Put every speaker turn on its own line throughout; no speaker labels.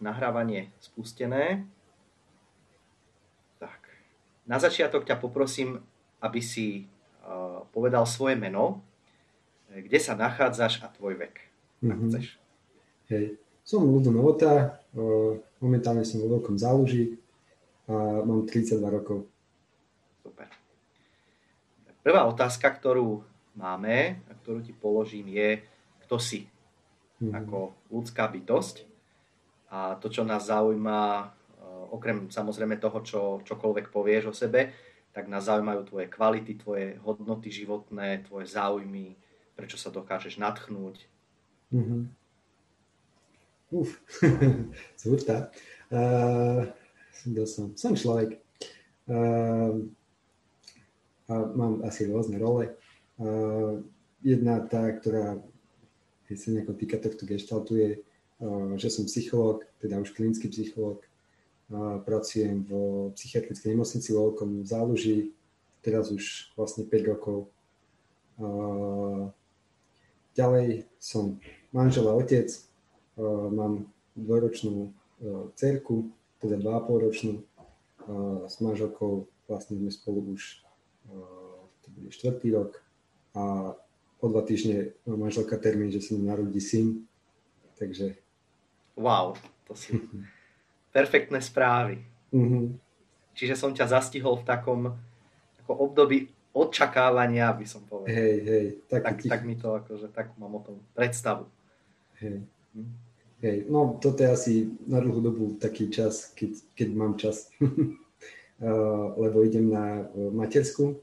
nahrávanie spustené. Tak. Na začiatok ťa poprosím, aby si uh, povedal svoje meno, kde sa nachádzaš a tvoj vek. Mm-hmm. chceš.
Hej. Som Ludo Novota, uh, momentálne som vo veľkom záluží a mám 32 rokov.
Super. Prvá otázka, ktorú máme a ktorú ti položím je, kto si mm-hmm. ako ľudská bytosť. A to, čo nás zaujíma, e, okrem samozrejme toho, čo čokoľvek povieš o sebe, tak nás zaujímajú tvoje kvality, tvoje hodnoty životné, tvoje záujmy, prečo sa dokážeš natchnúť. Mm-hmm.
Uf, zúrta. Uh, som, som človek. Uh, a mám asi rôzne role. Uh, jedna tá, ktorá keď sa nejako týka tohto gestaltu je, že som psychológ, teda už klinický psychológ, pracujem v psychiatrickej nemocnici vo Veľkom záluží, teraz už vlastne 5 rokov. Ďalej som manžel a otec, mám dvojročnú cerku, teda 2,5 ročnú, s manželkou vlastne sme spolu už to bude štvrtý rok. A o dva týždne má manželka termín, že sa mi narodí syn, takže...
Wow, to sú perfektné správy. Mm-hmm. Čiže som ťa zastihol v takom ako období očakávania, by som povedal.
Hej, hej.
Tak, tak, tak mi to akože, tak mám o tom predstavu.
Hej. Hm? Hej, no toto je asi na dlhú dobu taký čas, keď, keď mám čas. uh, lebo idem na uh, matersku,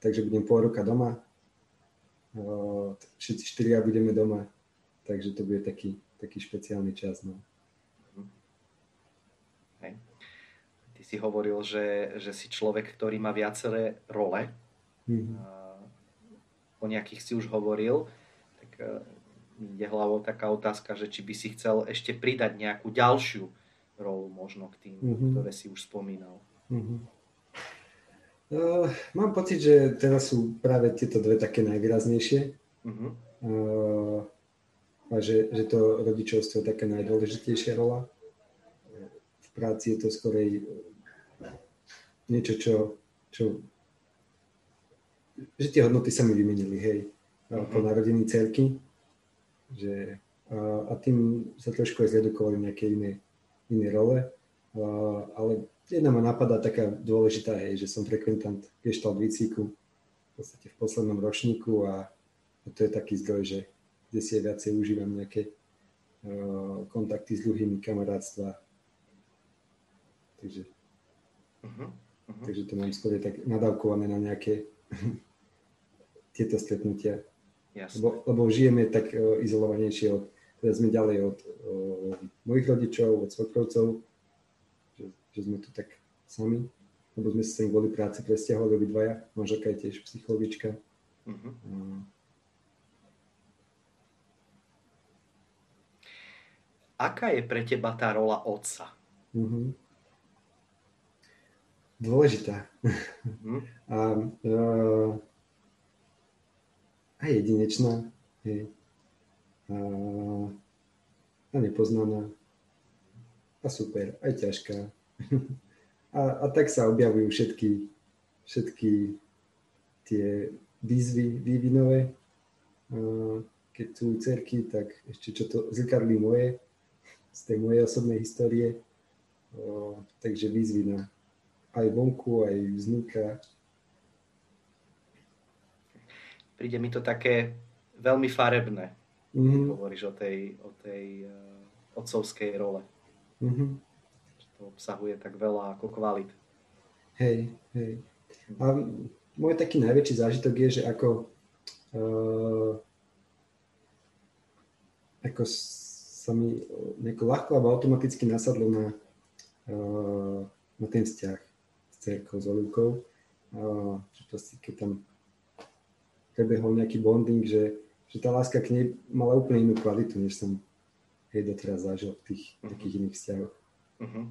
takže budem pol roka doma, všetci štyria budeme doma, takže to bude taký, taký špeciálny čas. No.
Hej. Ty si hovoril, že, že si človek, ktorý má viaceré role. Mm-hmm. O nejakých si už hovoril. Tak e, ide hlavou taká otázka, že či by si chcel ešte pridať nejakú ďalšiu rolu možno k tým, mm-hmm. ktoré si už spomínal. Mm-hmm.
Uh, mám pocit, že teraz sú práve tieto dve také najvýraznejšie. Uh-huh. Uh, a že, že to rodičovstvo je taká najdôležitejšia rola. V práci je to skorej niečo, čo, čo že tie hodnoty sa mi vymenili, hej, uh-huh. po narodení cerky. Že, a, a tým sa trošku aj zredukovali nejaké iné, iné role. Uh, ale Jedna ma napadá taká dôležitá, hej, že som frekventant Gestalt výcviku v podstate v poslednom ročníku a, a to je taký zdroj, že kde si viacej užívam nejaké uh, kontakty s druhými kamarátstva. Takže, uh-huh, uh-huh. takže to mám skôr tak nadávkované na nejaké tieto stretnutia. Lebo, lebo žijeme tak uh, izolovanejšie od, teda sme ďalej od uh, mojich rodičov, od svokrovcov, že sme tu tak sami, lebo sme sa sem kvôli práci presťahovali obidvaja, manželka je tiež psychologička. Uh-huh.
Aká je pre teba tá rola otca? Uh-huh.
Dôležitá. Uh-huh. a, uh, a jedinečná. Hej. A, a nepoznaná. A super, aj ťažká. A, a tak sa objavujú všetky, všetky tie výzvy vývinové. Keď sú cerky, tak ešte čo to zrkadlí moje, z tej mojej osobnej histórie. Takže výzvy na aj vonku, aj vznúka.
Príde mi to také veľmi farebné, mm-hmm. hovoríš o tej, o tej uh, otcovskej role. Mm-hmm to obsahuje tak veľa ako kvalit.
Hej, hej. A môj taký najväčší zážitok je, že ako, uh, ako sa mi nejako ľahko alebo automaticky nasadlo na, uh, na ten vzťah s cerkou, s Olivkou. Že proste, keď tam prebehol nejaký bonding, že, že tá láska k nej mala úplne inú kvalitu, než som jej doteraz zažil v tých uh-huh. takých iných vzťahoch. Uh-huh.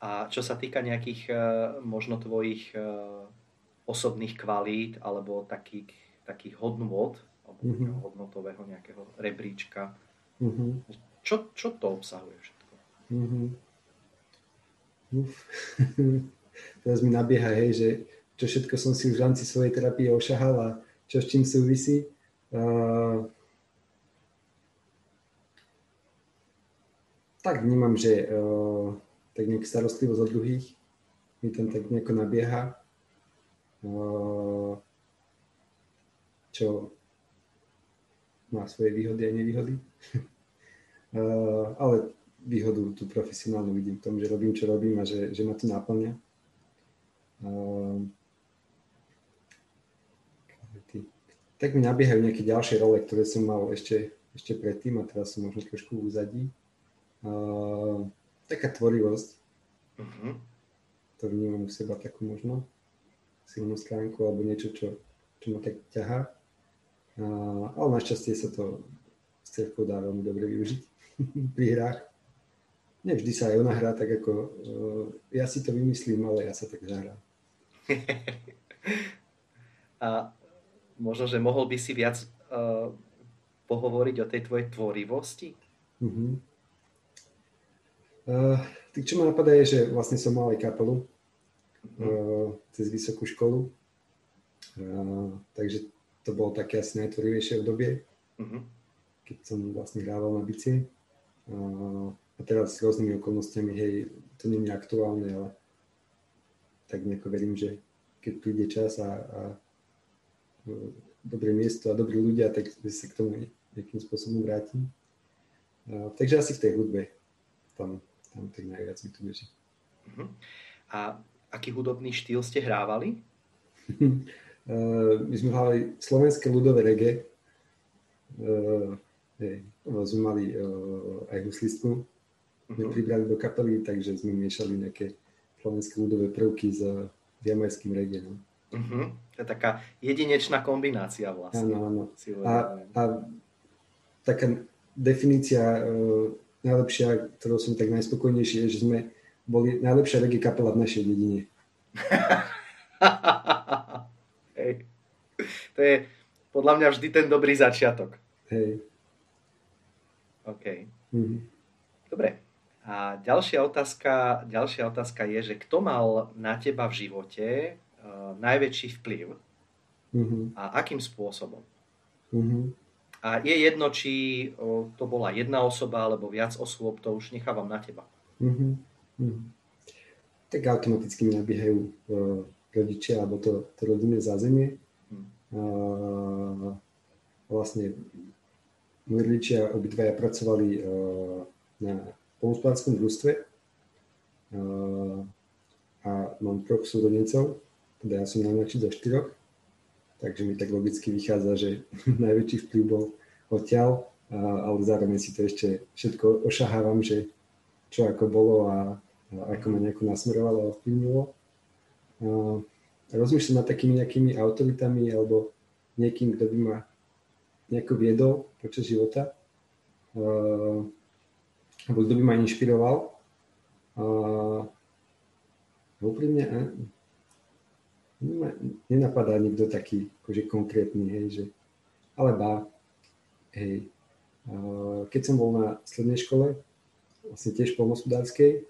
A čo sa týka nejakých e, možno tvojich e, osobných kvalít alebo takých, takých hodnôt, alebo mm-hmm. hodnotového nejakého rebríčka,
Uh-huh.
Čo, čo to obsahuje všetko?
Uf. Teraz mi nabieha, hej, že čo všetko som si už v rámci svojej terapie ošahal a čo s čím súvisí. Uh, tak vnímam, že uh, tak nejak starostlivosť o druhých mi tam tak nejako nabieha. Uh, čo má svoje výhody a nevýhody. uh, ale výhodu tú profesionálnu vidím v tom, že robím, čo robím a že, že ma to náplňa. Uh, tak mi nabiehajú nejaké ďalšie role, ktoré som mal ešte, ešte predtým a teraz som možno trošku v úzadí. Uh, taká tvorivosť, uh-huh. ktorú vnímam u seba takú možno silnú stránku alebo niečo, čo, čo ma tak ťahá. Ale našťastie sa to s cerkou dá veľmi dobre využiť pri hrách. Nevždy sa aj ona hrá tak ako, uh, ja si to vymyslím, ale ja sa tak zahrám.
a možno, že mohol by si viac uh, pohovoriť o tej tvojej tvorivosti? Uh-huh.
Uh, tak čo ma napadá je, že vlastne som mal aj kapelu uh, cez vysokú školu. Uh, takže to bolo také asi najtvorivejšie obdobie, uh-huh. keď som vlastne hrával na bicie. Uh, a teraz s rôznymi okolnostiami, hej, to nie je aktuálne, ale tak nejako verím, že keď príde čas a, a dobré miesto a dobrí ľudia, tak sa k tomu nejakým spôsobom vrátim. Uh, takže asi v tej hudbe tam tam tak najviac mi to beží.
Uh-huh. A aký hudobný štýl ste hrávali?
uh, my sme hrali slovenské ľudové reggae. Uh, hej, sme mali uh, aj huslistku. Uh-huh. pribrali do kapely, takže sme miešali nejaké slovenské ľudové prvky s jamajským reggae. No.
Uh-huh. To je taká jedinečná kombinácia vlastne.
Áno, áno. A, a taká definícia uh, najlepšia, ktorou som tak najspokojnejší, je, že sme boli najlepšia reggae kapela v našej dedine.
To je podľa mňa vždy ten dobrý začiatok.
Hej.
OK. Mm-hmm. Dobre. A ďalšia otázka, ďalšia otázka je, že kto mal na teba v živote uh, najväčší vplyv mm-hmm. a akým spôsobom? Mm-hmm. A je jedno, či to bola jedna osoba alebo viac osôb, to už nechávam na teba. Mm-hmm.
Mm-hmm. Tak automaticky mi nabiehajú uh, rodičia alebo to, to rodinné zázemie. Vlastne moji rodičia obidvaja pracovali na pomospodárskom družstve a mám troch súrodencov, teda ja som najmladší zo štyroch takže mi tak logicky vychádza, že najväčší vplyv bol odtiaľ, ale zároveň si to ešte všetko ošahávam, že čo ako bolo a ako ma nejako nasmerovalo a ovplyvnilo. Rozmýšľam nad takými nejakými autoritami alebo niekým, kto by ma nejako viedol počas života, alebo kto by ma inšpiroval. Úprimne, nenapadá nikto taký akože konkrétny, hej, že, ale bá, hej, keď som bol na strednej škole, vlastne tiež polnospodárskej,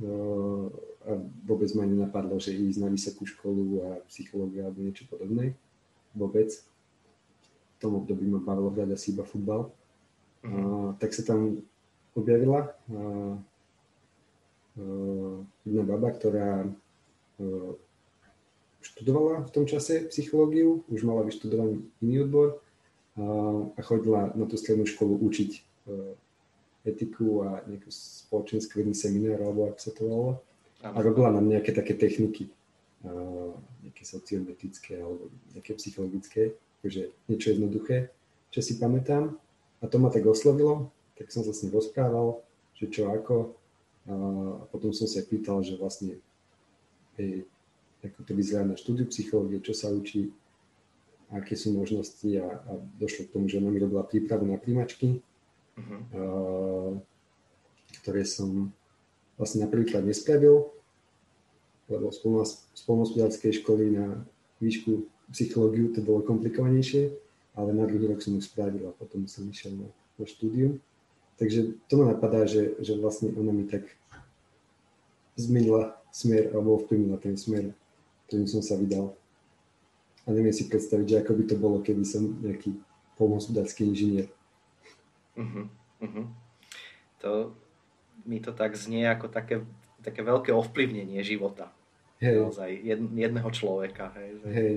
a vôbec ma nenapadlo, že ísť na vysokú školu a psychológia alebo niečo podobné. Vôbec. V tom období ma bavilo hrať asi iba futbal. Uh-huh. A, tak sa tam objavila a, a, jedna baba, ktorá a, študovala v tom čase psychológiu, už mala vyštudovaný iný odbor a, a chodila na tú strednú školu učiť e, etiku a nejakú spoločenský vedný seminár, alebo ako sa to volalo. A robila nám nejaké také techniky, nejaké socioetické alebo nejaké psychologické, takže niečo jednoduché, čo si pamätám. A to ma tak oslovilo, tak som sa s ním rozprával, že čo ako. A potom som sa pýtal, že vlastne hej, ako to vyzerá na štúdiu psychológie, čo sa učí, aké sú možnosti a, a došlo k tomu, že ona mi robila prípravu na príjmačky, uh-huh. ktoré som vlastne na prvýkrát nespravil, lebo z polnohospodárskej školy na výšku psychológiu to bolo komplikovanejšie, ale na druhý rok som ju spravil a potom som išiel na, na štúdium. Takže to ma napadá, že, že vlastne ona mi tak zmenila smer alebo ovplyvnila ten smer, ktorým som sa vydal. A neviem si predstaviť, že ako by to bolo, keby som nejaký polnohospodársky inžinier.
Uh-huh, uh-huh. To, mi to tak znie ako také, také veľké ovplyvnenie života. Hej. Naozaj jed, jedného človeka. Hej, že,
hej.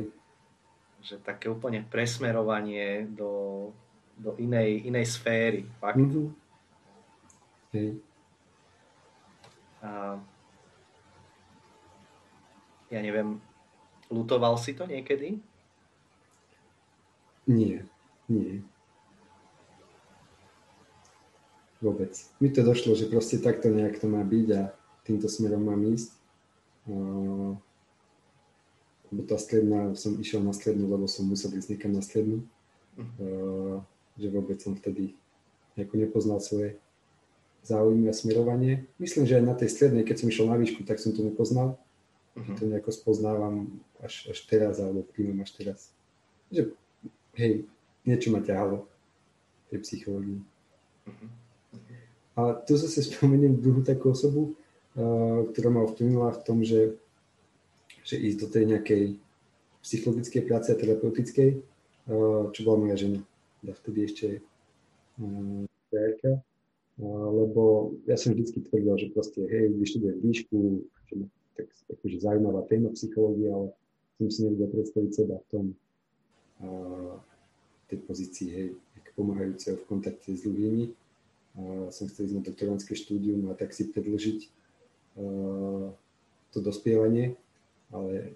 že také úplne presmerovanie do, do inej, inej sféry. Fakt.
Mm-hmm. Hej.
A, ja neviem, lutoval si to niekedy?
Nie, nie. Vôbec. Mi to došlo, že proste takto nejak to má byť a týmto smerom mám ísť. Uh, lebo tá stredná, som išiel na strednú, lebo som musel ísť niekam na strednú. Uh, že vôbec som vtedy nejako nepoznal svoje záujmy a smerovanie. Myslím, že aj na tej strednej, keď som išiel na výšku, tak som to nepoznal. Uh-huh. To nejako spoznávam až, až teraz, alebo príjmem až teraz. Že, hej, niečo ma ťahalo v tej psychológii. Uh-huh. A tu zase spomeniem druhú takú osobu, uh, ktorá ma ovplyvnila v tom, že, že ísť do tej nejakej psychologickej práce a terapeutickej, uh, čo bola moja žena. Ja vtedy ešte uh, uh, lebo ja som vždycky tvrdil, že proste, hej, vyštudujem výšku, že tak akože zaujímavá téma psychológia, ale som si nevedel predstaviť seba v tom tej pozícii, hej, pomáhajúceho v kontakte s ľuďmi som chcel ísť na doktorantské štúdium a tak si predlžiť to dospievanie, ale e,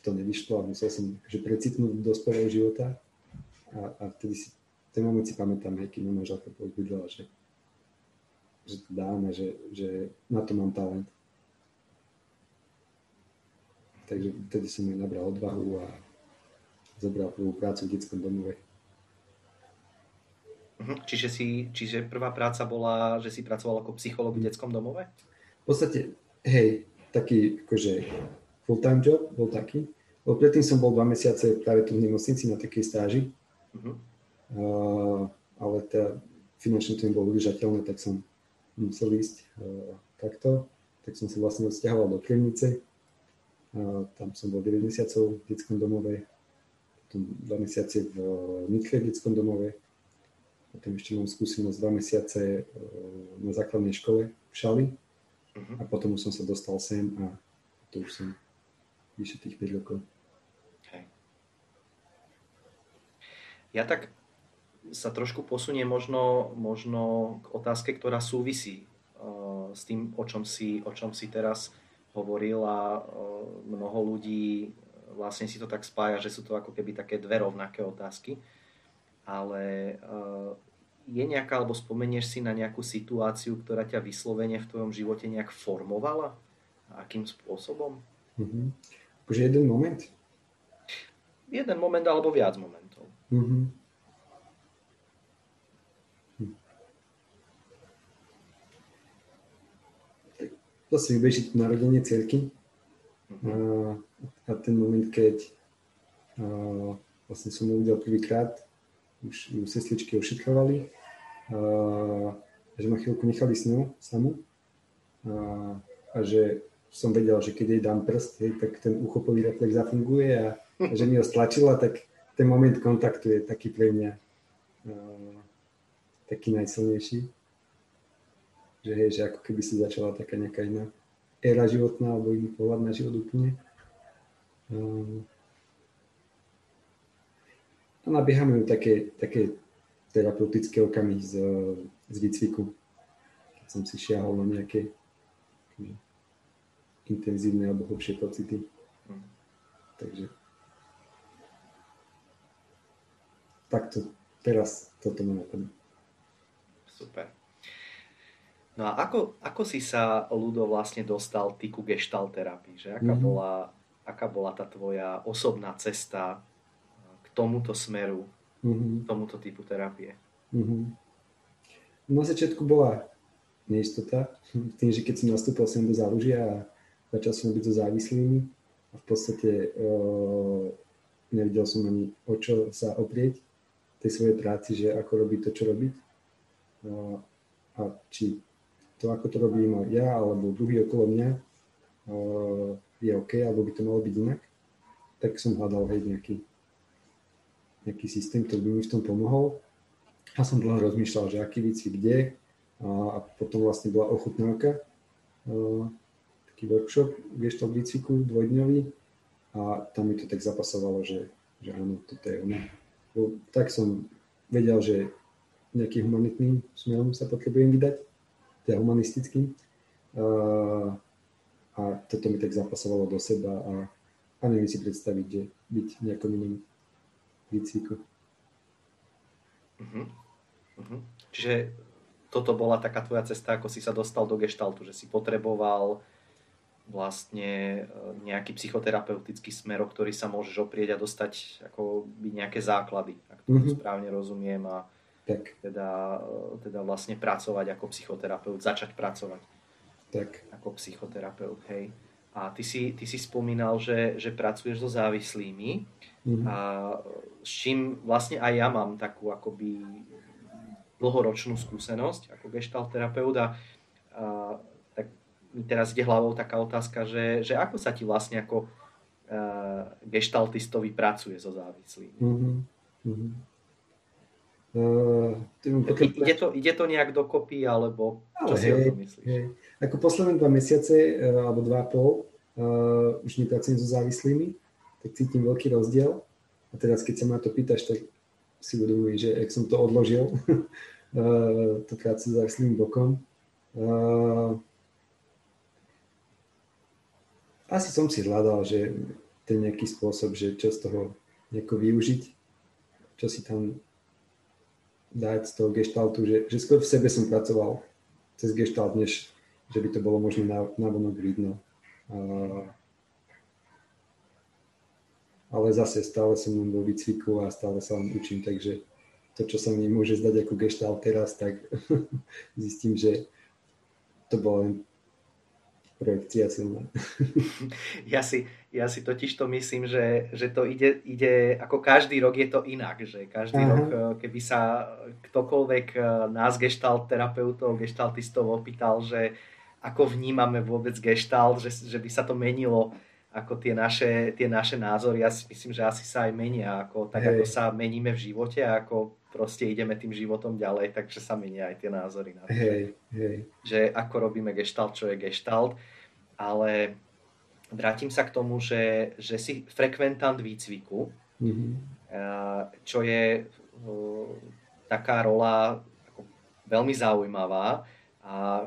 to nevyšlo a musel som akože precitnúť do dospelého života a, a vtedy si, ten moment si pamätám, aj keď ma manželka povydala, že, že to dám a že, že na to mám talent. Takže vtedy som mi nabral odvahu a zobral prvú prácu v detskom domove.
Uh-huh. Čiže, si, čiže prvá práca bola, že si pracoval ako psycholog v detskom domove?
V podstate, hej, taký akože full-time job bol taký. Lebo predtým som bol dva mesiace práve tu v nemocnici na takej stáži. Uh-huh. Uh, ale teda finančne to bolo udržateľné, tak som musel ísť uh, takto. Tak som sa vlastne odsťahoval do Kremnice. Uh, tam som bol 9 mesiacov v detskom domove. Potom 2 mesiace v Nikve v detskom domove potom ešte mám skúsenosť dva mesiace e, na základnej škole v Šali uh-huh. a potom už som sa dostal sem a to už som vyše tých 5 rokov. Hej.
Ja tak sa trošku posunie možno, možno k otázke, ktorá súvisí uh, s tým, o čom, si, o čom si teraz hovoril a uh, mnoho ľudí vlastne si to tak spája, že sú to ako keby také dve rovnaké otázky ale uh, je nejaká, alebo spomenieš si na nejakú situáciu, ktorá ťa vyslovene v tvojom živote nejak formovala? A akým spôsobom?
Mm-hmm. Akože jeden moment?
Jeden moment alebo viac momentov. Mm-hmm.
Hm. Zase vybežiť narodenie cerky. Mm-hmm. A, a ten moment, keď a, vlastne som ho uvidel prvýkrát, už ju sestličky ošetrovali, a, že ma chvíľku nechali s ňou samú a, že som vedel, že keď jej dám prst, hej, tak ten uchopový reflex zafunguje a, a že mi ho stlačila, tak ten moment kontaktu je taký pre mňa a, taký najsilnejší. Že, hej, že ako keby sa začala taká nejaká iná éra životná alebo iný pohľad na život úplne. A, a nabiehame ju také, také terapeutické okamy z, z výcviku, keď som si šiahol na nejaké intenzívne alebo hlbšie pocity. Mm. Takže takto teraz toto napadne.
Super. No a ako, ako si sa, Ludo, vlastne dostal ty ku gestalt terapii? Že aká, mm-hmm. bola, aká bola tá tvoja osobná cesta tomuto smeru, mm-hmm. tomuto typu terapie? Mm-hmm.
Na začiatku bola neistota, tým, že keď som nastúpil sem do záružia a začal som byť so závislými a v podstate uh, nevidel som ani o čo sa oprieť tej svojej práci, že ako robiť to, čo robiť. A, a či to, ako to robím ja alebo druhý okolo mňa, je OK, alebo by to malo byť inak, tak som hľadal hej, nejaký, nejaký systém, ktorý by mi v tom pomohol. A som dlho rozmýšľal, že aký výcvik kde. A, potom vlastne bola ochutnávka, taký workshop gestalt výcviku dvojdňový a tam mi to tak zapasovalo, že, že áno, toto je ono. Tak som vedel, že nejakým humanitným smerom sa potrebujem vydať, teda humanistickým. A, a toto mi tak zapasovalo do seba a, a neviem si predstaviť, že byť nejakom inom výcviku.
Uh-huh. Uh-huh. Čiže toto bola taká tvoja cesta, ako si sa dostal do gestaltu, že si potreboval vlastne e, nejaký psychoterapeutický smer, o ktorý sa môžeš oprieť a dostať ako nejaké základy, ak to mm-hmm. správne rozumiem a tak. Teda, e, teda vlastne pracovať ako psychoterapeut, začať pracovať
tak.
ako psychoterapeut, hej. A ty si, ty si spomínal, že, že pracuješ so závislými mm-hmm. a s čím vlastne aj ja mám takú akoby dlhoročnú skúsenosť ako gestalt terapeut a, a tak mi teraz ide hlavou taká otázka, že, že ako sa ti vlastne ako uh, gestaltistovi pracuje so závislými? Mm-hmm. Mm-hmm. Uh, ide, to, ide to nejak dokopy, alebo čo ale si hej, o tom myslíš? Hej.
Ako posledné dva mesiace, uh, alebo dva a pol, uh, už nepracujem so závislými, tak cítim veľký rozdiel. A teraz, keď sa ma to pýtaš, tak si uvedomujem, že ak som to odložil, uh, tú prácu s závislým bokom. Uh, asi som si hľadal, že ten nejaký spôsob, že čo z toho nejako využiť, čo si tam dať z toho gestaltu, že, že skôr v sebe som pracoval cez gestalt, než že by to bolo možno na, na vonok vidno. Uh, ale zase stále som len vo výcviku a stále sa len učím, takže to, čo sa mi môže zdať ako gestalt teraz, tak zistím, že to bolo len projekcia silná.
ja, si, ja si totiž to myslím, že, že to ide, ide, ako každý rok je to inak, že každý Aha. rok, eh, keby sa ktokoľvek eh, nás gestalt terapeutov, gestaltistov opýtal, že ako vnímame vôbec gestalt, že, že by sa to menilo ako tie naše, tie naše názory, ja si myslím, že asi sa aj menia, ako, tak Hej. ako sa meníme v živote ako proste ideme tým životom ďalej, takže sa menia aj tie názory na to.
Hej, hej.
Že ako robíme gestalt, čo je gestalt, ale vrátim sa k tomu, že, že si frekventant výcviku, mm-hmm. čo je taká rola ako veľmi zaujímavá a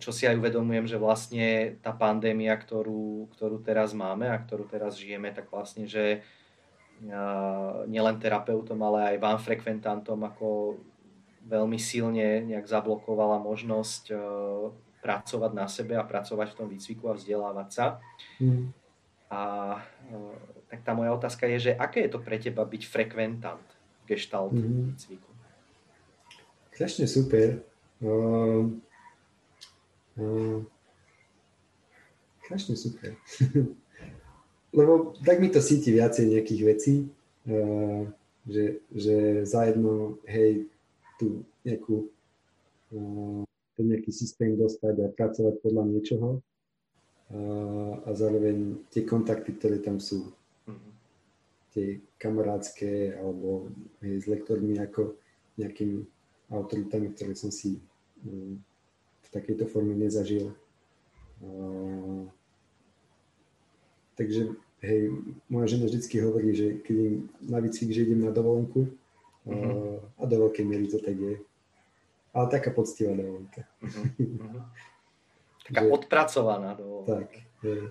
čo si aj uvedomujem, že vlastne tá pandémia, ktorú, ktorú teraz máme a ktorú teraz žijeme, tak vlastne, že nielen terapeutom, ale aj vám frekventantom ako veľmi silne nejak zablokovala možnosť e, pracovať na sebe a pracovať v tom výcviku a vzdelávať sa. Mm. A e, tak tá moja otázka je, že aké je to pre teba byť frekventant gestalt mm. výcviku?
Strašne super. Uh, uh, strašne super. lebo tak mi to síti viacej nejakých vecí, uh, že, že zajedno, hej, tu nejakú, uh, ten nejaký systém dostať a pracovať podľa niečoho uh, a zároveň tie kontakty, ktoré tam sú, mm-hmm. tie kamarádske alebo hej, s lektormi ako nejakými autoritami, ktoré som si um, v takejto forme nezažil. Uh, takže hej, moja žena vždycky hovorí, že keď im na výcvik, že idem na dovolenku uh-huh. a do veľkej miery to tak je. Ale taká poctivá dovolenka. Uh-huh.
Taká že, odpracovaná dovolenka.
Tak, hej.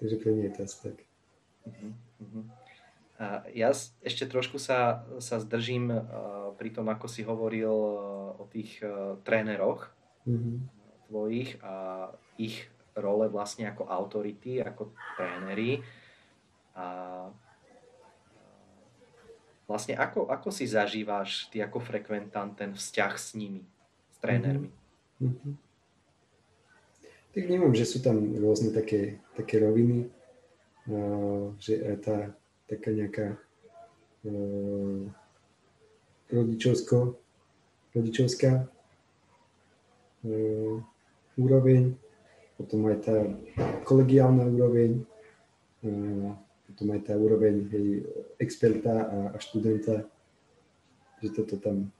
Takže pre mňa je to asi tak.
A ja ešte trošku sa, sa zdržím uh, pri tom, ako si hovoril uh, o tých tréneroch uh-huh. tvojich a ich role vlastne ako autority, ako tréneri. A vlastne ako, ako si zažíváš ty ako frekventant ten vzťah s nimi, s trénermi? Mm-hmm.
Tak vnímam, že sú tam rôzne také, také roviny. že aj tá taká nejaká rodičovsko, rodičovská úroveň, potom aj tá kolegiálna úroveň, potom aj tá úroveň hej, experta a, a študenta, že toto tam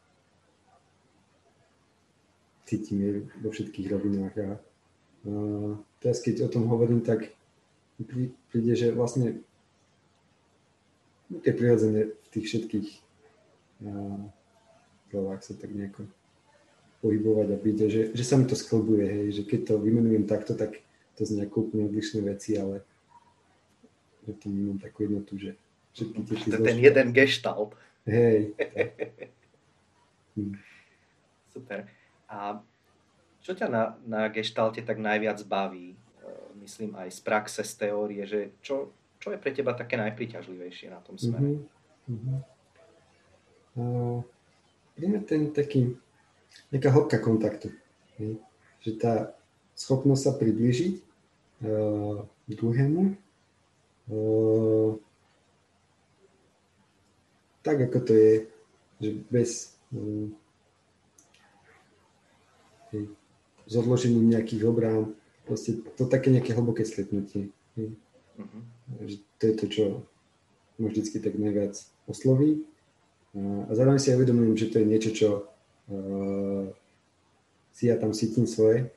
cítime vo všetkých rovinách. A, a teraz keď o tom hovorím, tak príde, že vlastne je prirodzené v tých všetkých slovách sa tak nejako pohybovať a byť, že, že sa mi to sklbuje, hej, že keď to vymenujem takto, tak to znie ako úplne odlišné veci, ale že to mám takú jednotu, že
všetky tie... To je ten jeden gestalt.
Hej.
hm. Super. A čo ťa na, na geštalte tak najviac baví? E, myslím aj z praxe, z teórie, že čo, čo je pre teba také najpriťažlivejšie na tom smere? Mm-hmm. Mm-hmm.
Uh, pre mňa ten taký nejaká hĺbka kontaktu. Hej? Že tá schopnosť sa približiť uh, druhému uh, tak, ako to je, že bez uh, hej, s odložením nejakých obrán, proste to také nejaké hlboké stretnutie. Hej. Uh-huh. Že to je to, čo ma vždycky tak najviac osloví. A zároveň si aj uvedomujem, že to je niečo, čo si ja tam cítim svoje,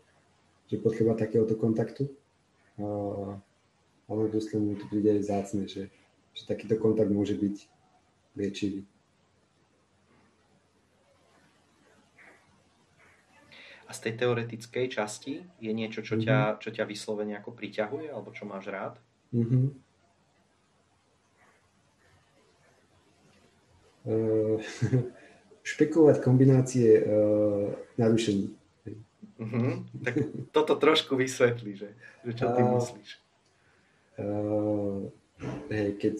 že potreba takéhoto kontaktu. Ale proste mi to príde aj zácne, že, že takýto kontakt môže byť liečivý.
A z tej teoretickej časti je niečo, čo, mm-hmm. ťa, mhm. čo ťa vyslovene ako priťahuje, alebo čo máš rád? Mm-hmm.
Uh, špekulovať kombinácie uh, narušení.
Uh-huh. Tak toto trošku vysvetlí, že, že čo ty uh, myslíš.
Uh, hej, keď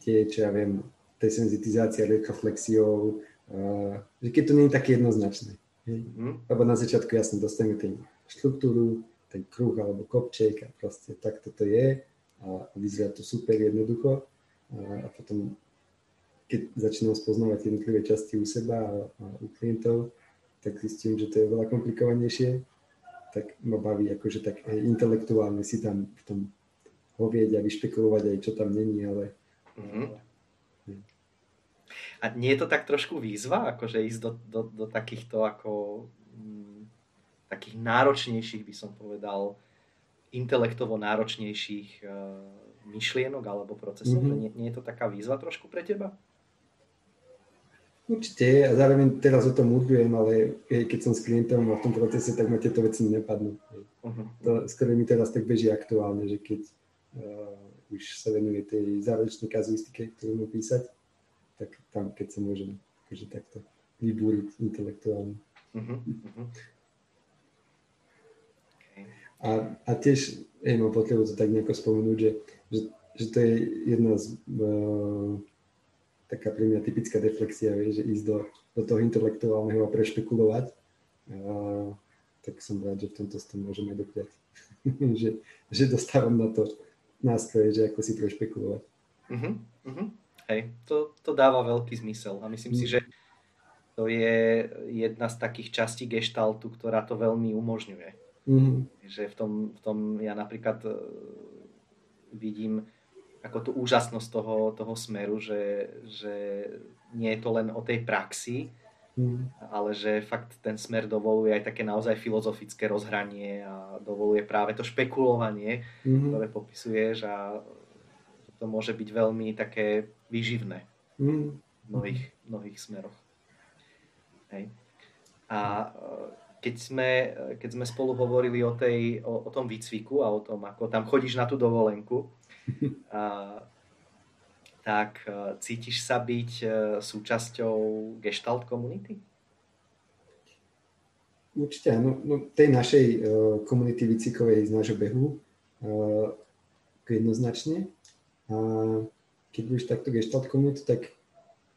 tie, čo ja viem, desenzitizácia reflexiou, uh, že keď to nie je také jednoznačné. Hej? Uh-huh. Lebo na začiatku jasne dostaneme ten štruktúru, ten kruh alebo kopček a proste tak toto je a vyzerá to super jednoducho a, a potom keď začínam spoznávať jednotlivé časti u seba a, a u klientov, tak zistím, že to je veľa komplikovanejšie, tak ma baví akože tak aj intelektuálne si tam v tom hovieť a vyšpekulovať aj čo tam není, ale... Mm-hmm.
A nie je to tak trošku výzva, akože ísť do, do, do takýchto ako m, mm, takých náročnejších, by som povedal, intelektovo náročnejších uh, myšlienok alebo procesov? Mm-hmm. Nie, nie je to taká výzva trošku pre teba?
Určite a zároveň teraz o tom udrujem, ale keď som s klientom a v tom procese, tak ma tieto veci nenapadnú. Uh-huh. To skoro mi teraz tak beží aktuálne, že keď uh, už sa venuje tej záverečnej kazuistike, ktorú mu písať, tak tam, keď sa môžem akože takto vybúriť intelektuálne. Uh-huh. Uh-huh. Okay. A, a tiež, hej, mám potrebu to tak nejako spomenúť, že, že, že to je jedna z uh, taká pre mňa typická deflexia, že ísť do, do toho intelektuálneho a prešpekulovať. A, tak som rád, že v tomto s tom môžeme dopriať. že, že dostávam na to nástroje, že ako si prešpekulovať. Uh-huh,
uh-huh. Hej, to, to dáva veľký zmysel a myslím uh-huh. si, mm. že to je jedna z takých častí gestaltu, ktorá to veľmi umožňuje. Uh-huh. Že v tom, v tom ja napríklad e, vidím ako tú úžasnosť toho, toho smeru, že, že nie je to len o tej praxi, mm. ale že fakt ten smer dovoluje aj také naozaj filozofické rozhranie a dovoluje práve to špekulovanie, mm. ktoré popisuješ a to môže byť veľmi také výživné mm. v mnohých, mnohých smeroch. Hej. A e, keď sme, keď sme spolu hovorili o, tej, o, o tom výcviku a o tom, ako tam chodíš na tú dovolenku, tak e, cítiš sa byť e, súčasťou gestalt komunity?
Určite áno. No, tej našej uh, komunity výcikovej z nášho behu uh, jednoznačne. A keď budeš takto gestalt komunitu, tak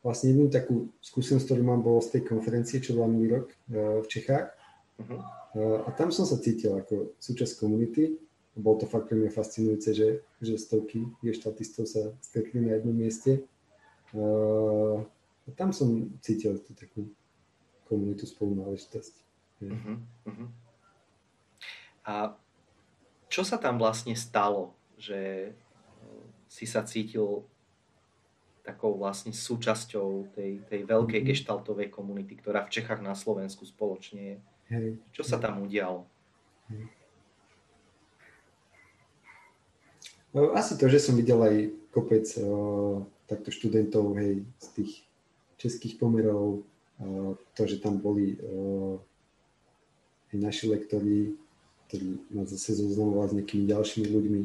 vlastne jednu takú skúsenosť, ktorú mám, bolo z tej konferencie, čo bola minulý rok uh, v Čechách. Uh-huh. Uh, a tam som sa cítil ako súčasť komunity bolo to fakt pre mňa fascinujúce, že, že stovky geštaltistov sa stretli na jednom mieste. Uh, a tam som cítil tú takú komunitu spolunáležitosť. Uh-huh, uh-huh.
A čo sa tam vlastne stalo, že si sa cítil takou vlastne súčasťou tej, tej veľkej mm-hmm. geštaltovej komunity, ktorá v Čechách na Slovensku spoločne je. Hej. Čo sa tam udialo? Hej.
No, asi to, že som videl aj kopec o, takto študentov hej, z tých českých pomerov, o, to, že tam boli o, aj naši lektori, ktorí nás zase zoznamovali s nejakými ďalšími ľuďmi.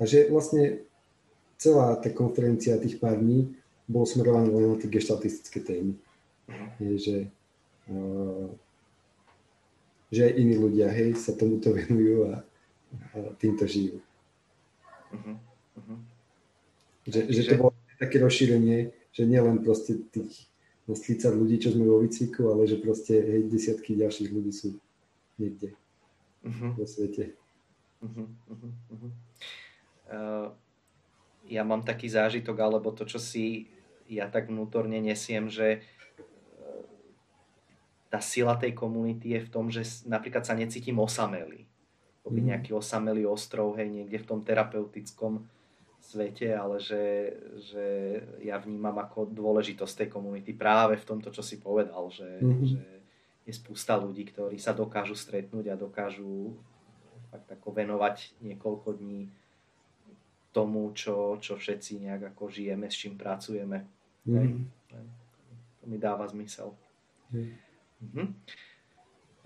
A že vlastne celá tá konferencia tých pár dní bolo smerovaná len na tie geštaltistické témy. Je, že, uh, že aj iní ľudia, hej, sa tomuto venujú a týmto žijú. Uh-huh. Uh-huh. Že, že to bolo také rozšírenie, že nielen proste tých nás 30 ľudí, čo sme vo výcviku, ale že proste hej, desiatky ďalších ľudí sú niekde uh-huh. vo svete. Uh-huh. Uh-huh.
Uh, ja mám taký zážitok, alebo to, čo si ja tak vnútorne nesiem, že uh, tá sila tej komunity je v tom, že napríklad sa necítim osamelý. Byť mm. nejaký osamelý ostrov, hej, niekde v tom terapeutickom svete, ale že, že ja vnímam ako dôležitosť tej komunity práve v tomto, čo si povedal, že, mm-hmm. že je spústa ľudí, ktorí sa dokážu stretnúť a dokážu fakt ako venovať niekoľko dní tomu, čo, čo všetci nejak ako žijeme, s čím pracujeme. Mm. To mi dáva zmysel. Mm. Mm-hmm.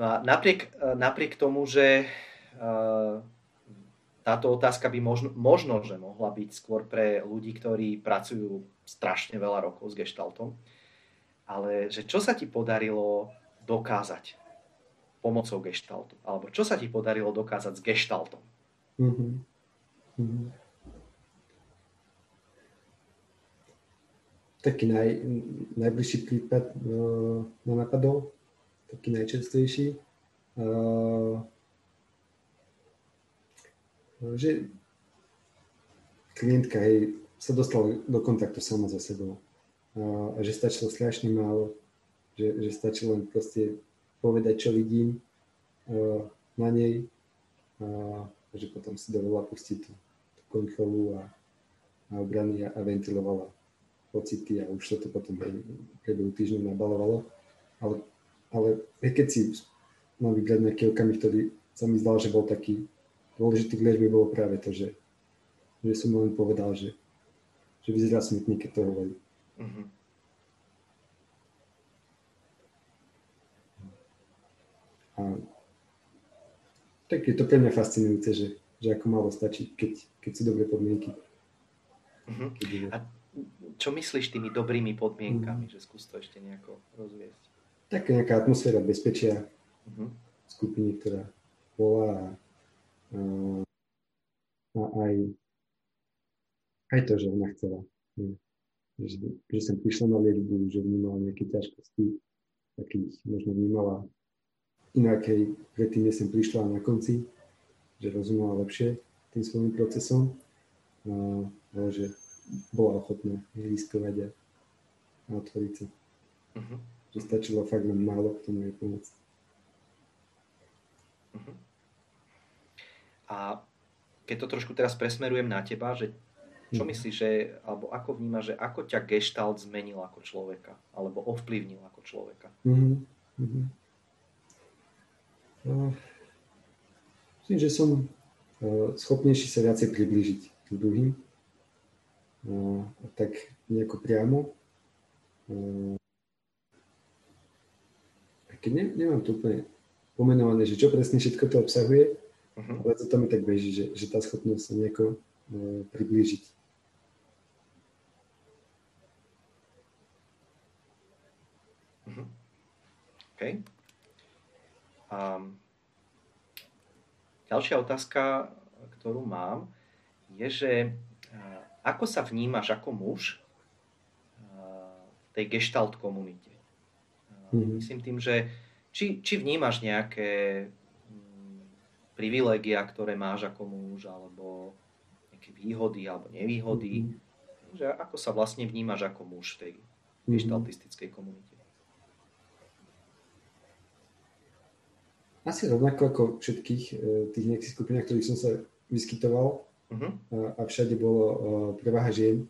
No a napriek, napriek tomu, že táto otázka by možno, možno, že mohla byť skôr pre ľudí, ktorí pracujú strašne veľa rokov s gestaltom, ale že čo sa ti podarilo dokázať pomocou gestaltu? Alebo čo sa ti podarilo dokázať s gestaltom? Mm-hmm. Mm-hmm.
taký naj, najbližší prípad uh, ma napadol, taký najčerstvejší. Uh, že klientka hej, sa dostala do kontaktu sama za sebou. Uh, a že stačilo strašne málo, že, že stačilo len proste povedať, čo vidím uh, na nej uh, a že potom si dovolila pustiť tú, tú kontrolu a, a obrany a, a ventilovala pocity a už sa to potom v priebehu týždňa nabalovalo. Ale, ale keď si mám vygrať nejaký okamih, ktorý sa mi zdal, že bol taký dôležitý v liečbe, bolo práve to, že, že som len povedal, že, že vyzerá smutný, keď to hovorí. Mm-hmm. A tak je to pre mňa fascinujúce, že, že ako malo stačí, keď, keď sú dobré podmienky.
Mm-hmm. A čo myslíš tými dobrými podmienkami, mm. že skús to ešte nejako rozviesť?
Taká nejaká atmosféra bezpečia mm-hmm. skupiny, ktorá a, a, aj, aj to, že ona chcela. Že, že som prišla na liečbu, že vnímala nejaké ťažkosti, takých možno vnímala inakej predtým, než som prišla na konci, že rozumela lepšie tým svojim procesom, ale že bola ochotná riskovať a, a otvoriť sa. Uh-huh. Že stačilo fakt len málo k tomu je pomôcť.
Uh-huh. A keď to trošku teraz presmerujem na teba, že čo uh-huh. myslíš, že, alebo ako vnímaš, že ako ťa gestalt zmenil ako človeka, alebo ovplyvnil ako človeka? Uh-huh.
Uh, myslím, že som uh, schopnejší sa viacej priblížiť k druhým No, tak nejako priamo. A keď ne, nemám to úplne pomenované, že čo presne všetko to obsahuje, uh-huh. ale to mi tak beží, že, že tá schopnosť sa nejako uh, priblížiť.
Uh-huh. OK. Um, ďalšia otázka, ktorú mám, je, že ako sa vnímaš ako muž v tej gestalt komunite? Mm-hmm. Myslím tým, že či, či vnímaš nejaké privilégia, ktoré máš ako muž, alebo nejaké výhody alebo nevýhody. Mm-hmm. Že ako sa vlastne vnímaš ako muž v tej mm-hmm. komunite.
Asi rovnako ako všetkých e, tých nejakých skupinách, ktorých som sa vyskytoval. Uh-huh. A, a všade bolo uh, prevaha žien,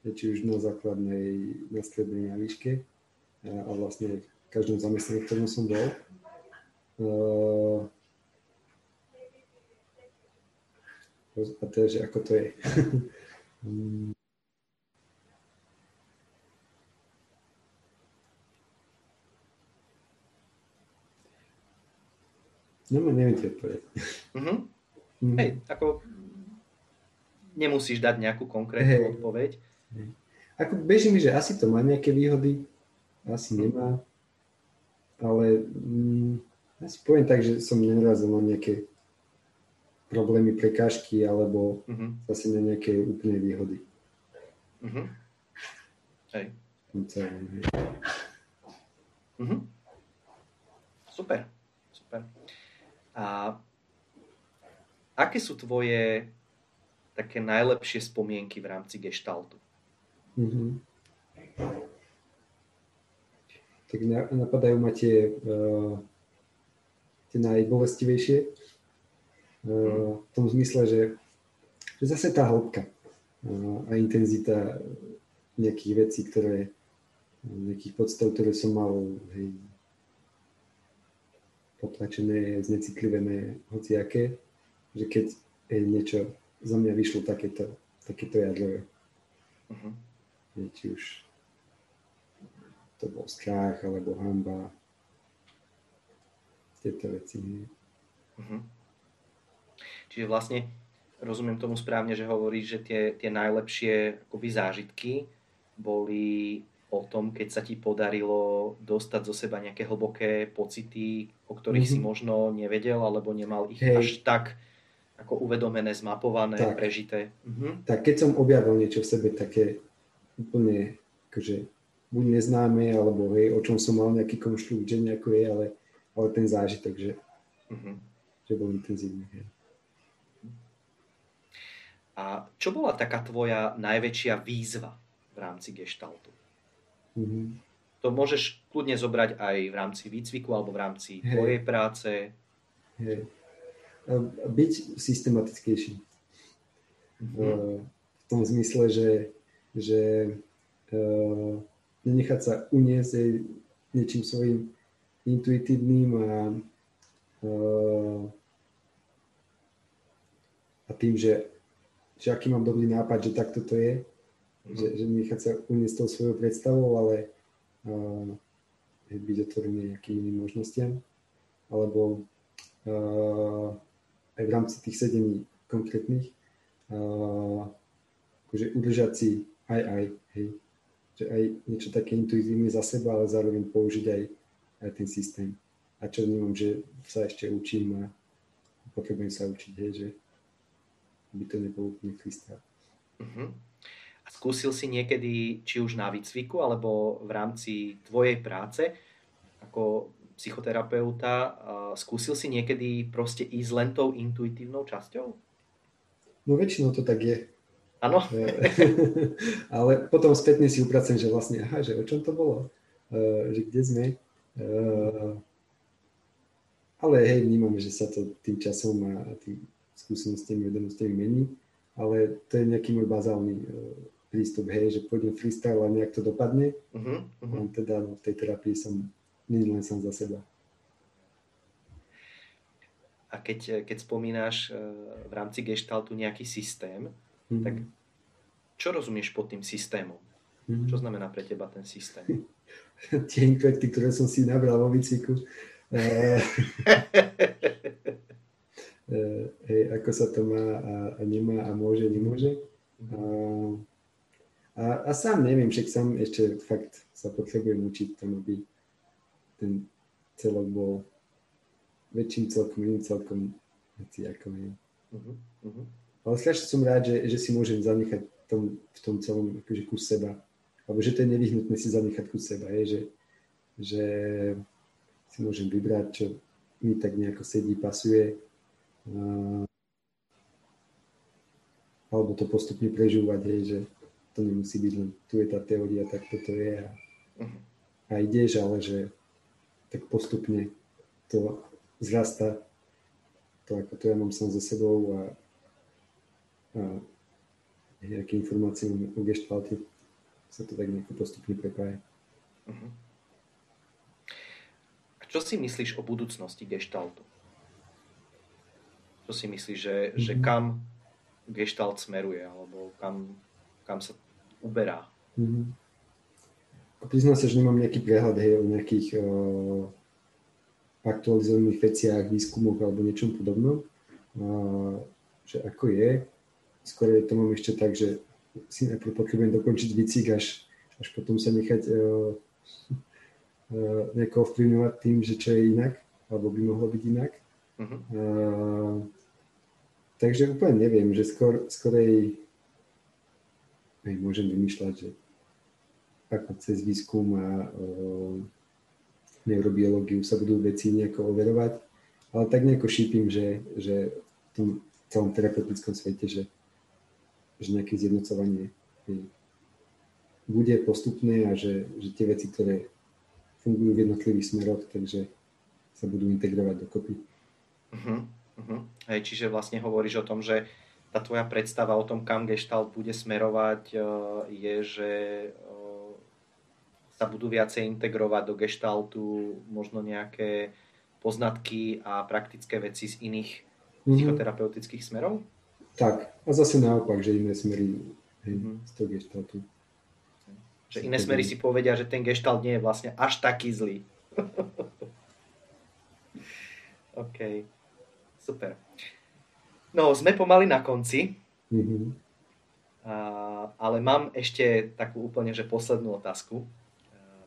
či už na základnej, na strednej, na výške. A, a vlastne v každom zamestnaní, v ktorom som bol. Uh, a teda, že ako to je. No, neviem ti odpovedať.
Uh-huh. Mm. Hej, ako nemusíš dať nejakú konkrétnu hey. odpoveď. Hey.
Ako beží mi, že asi to má nejaké výhody, asi nemá, ale mm, asi poviem tak, že som nenarazil na nejaké problémy, prekážky alebo uh-huh. zase na nejaké úplné výhody. Uh-huh.
Hej. Uh-huh. Super, super. A aké sú tvoje také najlepšie spomienky v rámci gestaltu? Mm-hmm.
Tak napadajú ma tie, uh, tie najbolestivejšie. Uh, v tom zmysle, že, že zase tá hĺbka uh, a intenzita nejakých vecí, ktoré nejakých podstav, ktoré som mal hej, potlačené, znecitlivené, hociaké, že keď je niečo za mňa vyšlo takéto, takéto jadro, uh-huh. či už to bol strach alebo hamba, tieto veci. Uh-huh.
Čiže vlastne rozumiem tomu správne, že hovoríš, že tie, tie najlepšie akoby zážitky boli o tom, keď sa ti podarilo dostať zo seba nejaké hlboké pocity, o ktorých mm-hmm. si možno nevedel, alebo nemal ich Hej. až tak ako uvedomené, zmapované, tak. prežité.
Mm-hmm. Tak keď som objavil niečo v sebe také úplne akože buď neznáme, alebo hej, o čom som mal nejaký konštrukt, že nejako je, ale, ale ten zážitok, že, mm-hmm. že bol intenzívny. Hej.
A čo bola taká tvoja najväčšia výzva v rámci gestaltu? Mm-hmm. To môžeš kľudne zobrať aj v rámci výcviku alebo v rámci hey. tvojej práce.
Hey. Byť systematickejší. Mm-hmm. V tom zmysle, že, že uh, nenechať sa uniesť niečím svojim intuitívnym a, uh, a tým, že, že aký mám dobrý nápad, že takto to je, mm-hmm. že, že nechať sa uniesť tou svojou predstavou, ale uh, byť otvorený nejakým iným možnostiam, alebo uh, aj v rámci tých sedení konkrétnych, uh, akože udržať si aj aj, hej, že aj niečo také intuitívne za seba, ale zároveň použiť aj, aj ten systém. A čo vnímam, že sa ešte učím a potrebujem sa učiť, hej, že aby to nebolo úplne krystál. Uh-huh.
A skúsil si niekedy, či už na výcviku, alebo v rámci tvojej práce ako psychoterapeuta, skúsil si niekedy proste ísť len tou intuitívnou časťou?
No väčšinou to tak je.
Áno.
Ale potom spätne si upracujem, že vlastne, aha, že o čom to bolo? Uh, že kde sme? Uh, ale hej, vnímam, že sa to tým časom a tým skúsenostiami, vedomostiami mení, ale to je nejaký môj bazálny uh, prístup, hej, že pôjdem freestyle a nejak to dopadne. Uh-huh, uh-huh. Teda v tej terapii som nie len sám za seba.
A keď, keď spomínaš eh, v rámci gestaltu nejaký systém, uh-huh. tak čo rozumieš pod tým systémom? Uh-huh. Čo znamená pre teba ten systém?
Tie infekty, ktoré som si nabral vo výcviku. Eh, hej, ako sa to má a, a nemá a môže, nemôže. Uh-huh. A, a sám neviem, však sám ešte fakt sa potrebujem učiť tomu, aby ten celok bol väčším celkom, iným celkom veci ako je. Uh-huh, uh-huh. Ale strašne som rád, že, že si môžem zanechať tom, v tom celom akože kus seba. Alebo že to je nevyhnutné si zanechať kus seba, je, že, že si môžem vybrať, čo mi tak nejako sedí, pasuje alebo to postupne prežúvať, hej, že to nemusí byť len tu je tá teória, tak toto je a, uh-huh. a ideš, ale že tak postupne to zrasta, to ako to ja mám sám za sebou a, a nejaké informácie o geštalte sa to tak nejako postupne prepája. Uh-huh.
A čo si myslíš o budúcnosti geštaltu? Čo si myslíš, že, uh-huh. že kam gestalt smeruje, alebo kam, kam sa uberá. Mm-hmm.
Priznám sa, že nemám nejaký prehľad hej, o nejakých uh, aktualizovaných veciach, výskumoch alebo niečom podobnom. Uh, že ako je. Skôr to mám ešte tak, že si najprv potrebujem dokončiť výcik, až, až potom sa nechať uh, uh, nejako ovplyvňovať tým, že čo je inak, alebo by mohlo byť inak. Uh-huh. Uh, takže úplne neviem, že skôr, skorej aj môžem vymýšľať, že ako cez výskum a uh, neurobiológiu sa budú veci nejako overovať, ale tak nejako šípim, že, že v tom celom terapeutickom svete, že, že nejaké zjednocovanie bude postupné a že, že tie veci, ktoré fungujú v jednotlivých smeroch, takže sa budú integrovať dokopy.
Uh-huh, uh-huh. Hej, čiže vlastne hovoríš o tom, že tá tvoja predstava o tom, kam Gestalt bude smerovať, e, je, že e, sa budú viacej integrovať do Gestaltu možno nejaké poznatky a praktické veci z iných mm-hmm. psychoterapeutických smerov?
Tak, a zase naopak, že iné smery mm-hmm. z toho Gestaltu.
Že iné smery si povedia, že ten Gestalt nie je vlastne až taký zlý. OK, super. No, sme pomaly na konci. Mm-hmm. A, ale mám ešte takú úplne, že poslednú otázku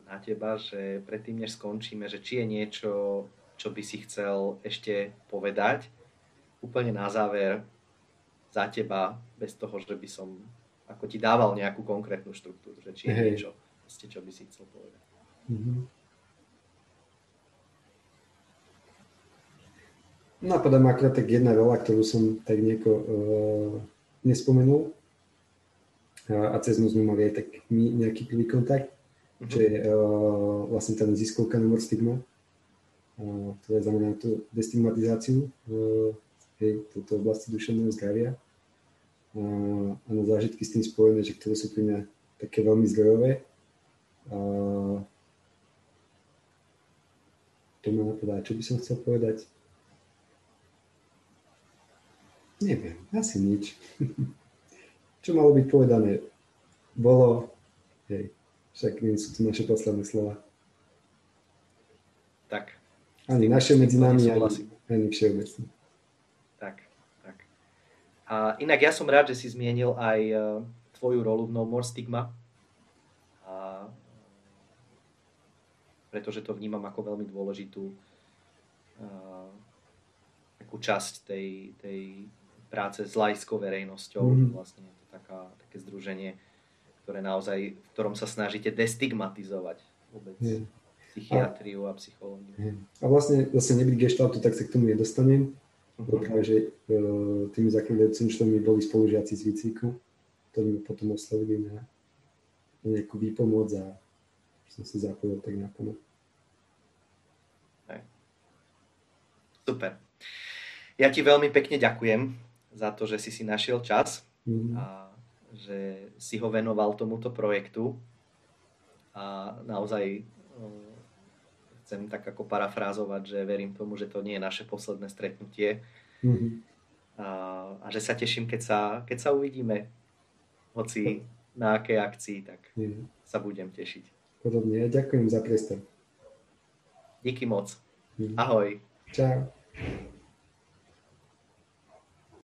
na teba, že predtým, než skončíme, že či je niečo, čo by si chcel ešte povedať, úplne na záver za teba, bez toho, že by som ako ti dával nejakú konkrétnu štruktúru, že či je Hej. niečo, čo by si chcel povedať. Mm-hmm.
Napadá ma akorát tak jedna rola, ktorú som tak nieko uh, nespomenul. A, a cez ňu sme mali aj tak my, nejaký prvý kontakt, uh-huh. čo je uh, vlastne tá neziskovka Nomor Stigma, uh, ktorá znamená tú destigmatizáciu uh, hej, toto oblasti duševného zdravia. Uh, a na zážitky s tým spojené, že ktoré sú pre mňa také veľmi zdrojové. Uh, to ma napadá, čo by som chcel povedať Neviem, asi nič. Čo malo byť povedané, bolo, hej, však nie sú to naše posledné slova.
Tak.
Ani naše medzi nami, ani, ani všeobecne.
Tak, tak. A inak ja som rád, že si zmienil aj uh, tvoju rolu v No More Stigma. A, pretože to vnímam ako veľmi dôležitú uh, takú časť tej, tej práce s laickou verejnosťou. Mm. Vlastne je to taká, také združenie, ktoré naozaj, v ktorom sa snažíte destigmatizovať vôbec mm. psychiatriu a, a psychológiu. Mm.
A vlastne zase nebyť geštaltu, tak sa k tomu nedostanem. Uh-huh. Práve, že e, tými zakladajúcimi členmi boli spolužiaci z výcviku, ktorí mi potom oslovili na, na nejakú výpomoc a som sa zapojil tak na pomoc.
Super. Ja ti veľmi pekne ďakujem za to, že si si našiel čas mm. a že si ho venoval tomuto projektu. A naozaj um, chcem tak ako parafrázovať, že verím tomu, že to nie je naše posledné stretnutie. Mm. A, a že sa teším, keď sa, keď sa uvidíme, hoci na akej akcii, tak mm. sa budem tešiť.
Podobne, ja ďakujem za priestor.
Díky moc. Ahoj.
Čau.